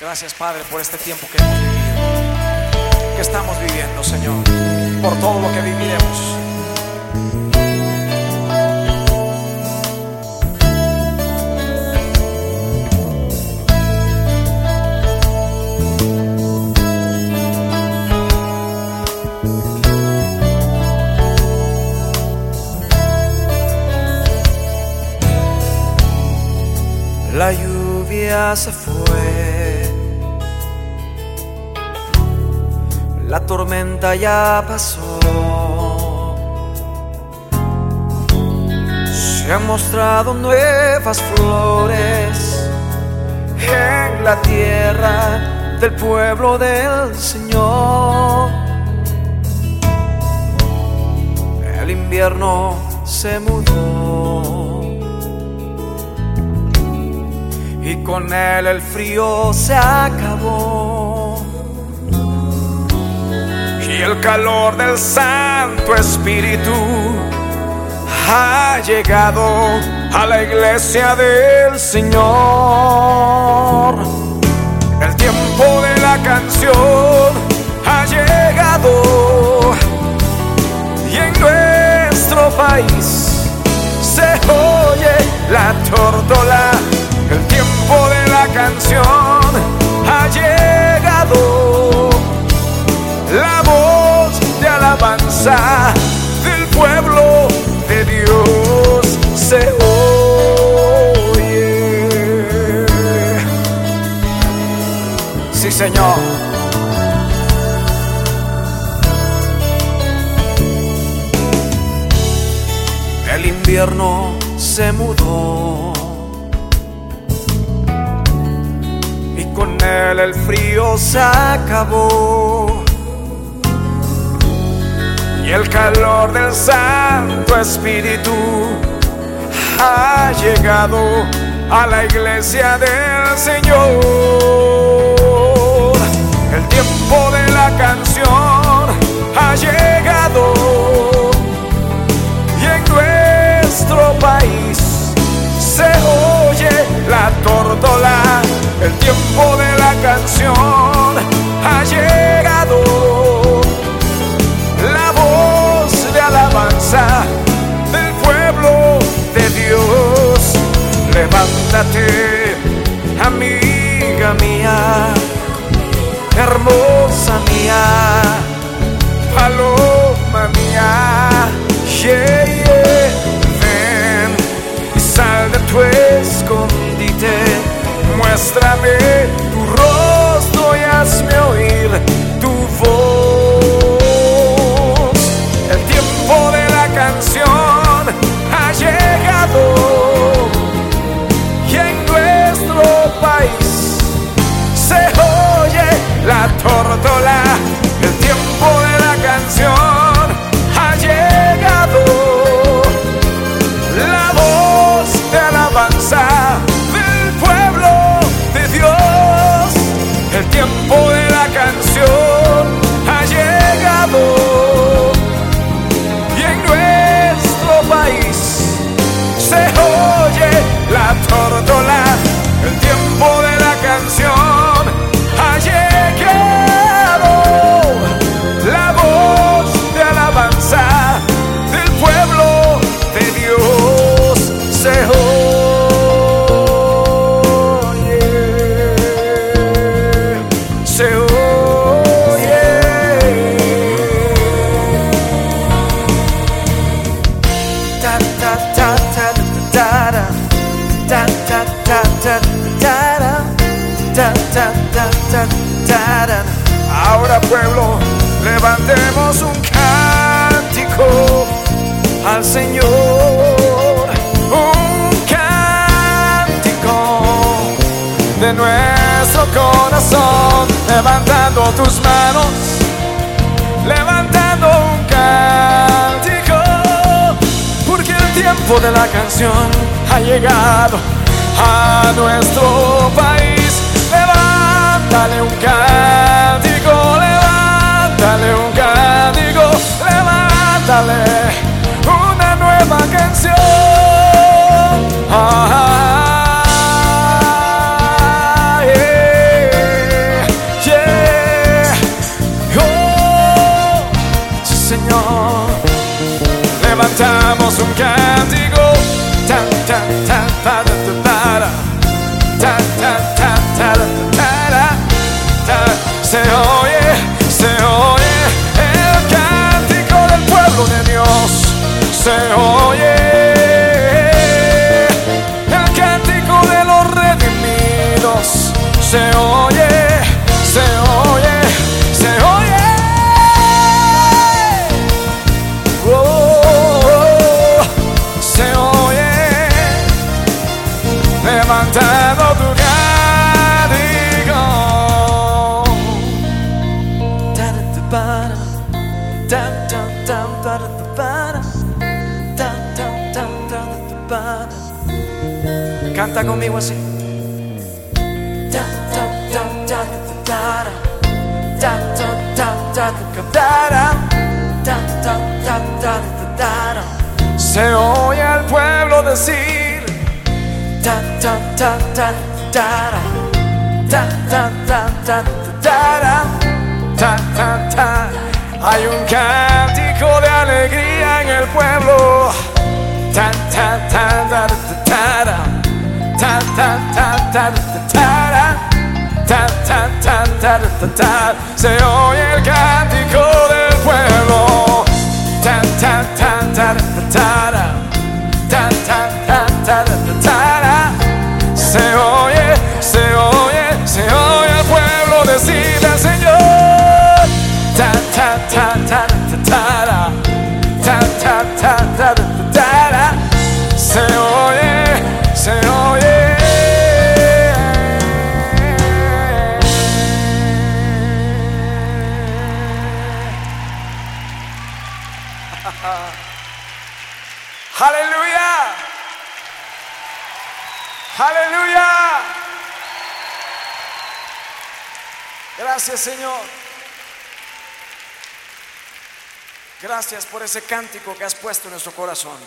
Gracias, Padre, por este tiempo que hemos vivido, que estamos viviendo, Señor, por todo lo que viviremos. La lluvia se fue, la tormenta ya pasó. Se han mostrado nuevas flores en la tierra del pueblo del Señor. El invierno se mudó. y con él el frío se acabó. Y el calor del Santo Espíritu ha llegado a la iglesia del Señor. El tiempo de la canción ha llegado y en nuestro país se oye la tórtola el tiempo de la canción ha llegado. Se mudó con él el frío se acabó. Y el calor del Santo Espíritu ha llegado a la iglesia del Señor. El tiempo de la canción el tiempo de la canción ha llegado. La voz de alabanza del pueblo de Dios. Levántate, amiga mía, hermosa mía, Muéstrame tu rostro y hazme oír tu voz. El tiempo de la canción ha llegado y en nuestro país se oye la tórtola. Tiempo de la canción ha llegado y en nuestro país se oye la tórtola. Ahora pueblo, levantemos un cántico al Señor. Un cántico de nuestro corazón, levantando tus manos, levantando un cántico, porque el tiempo de la canción ha llegado a nuestro país. Levántale un cántico, levántale un cántico, levántale una nueva canción. Ajá. cantamos oh, un cántico se oye el cántico de los redimidos. Se oye, se oye, se oye. Oh. Se oye levantado tu cántico. Down at the bottom, down, down, down, down at the bottom. Canta conmigo así. Se oye al pueblo decir Hay un cántico de alegría en el pueblo. Tan, tan, tan, tan, tan, tan, tan, tan, tan, tan, se oye el cántico del pueblo. Gracias Señor. Gracias por ese cántico que has puesto en nuestro corazón.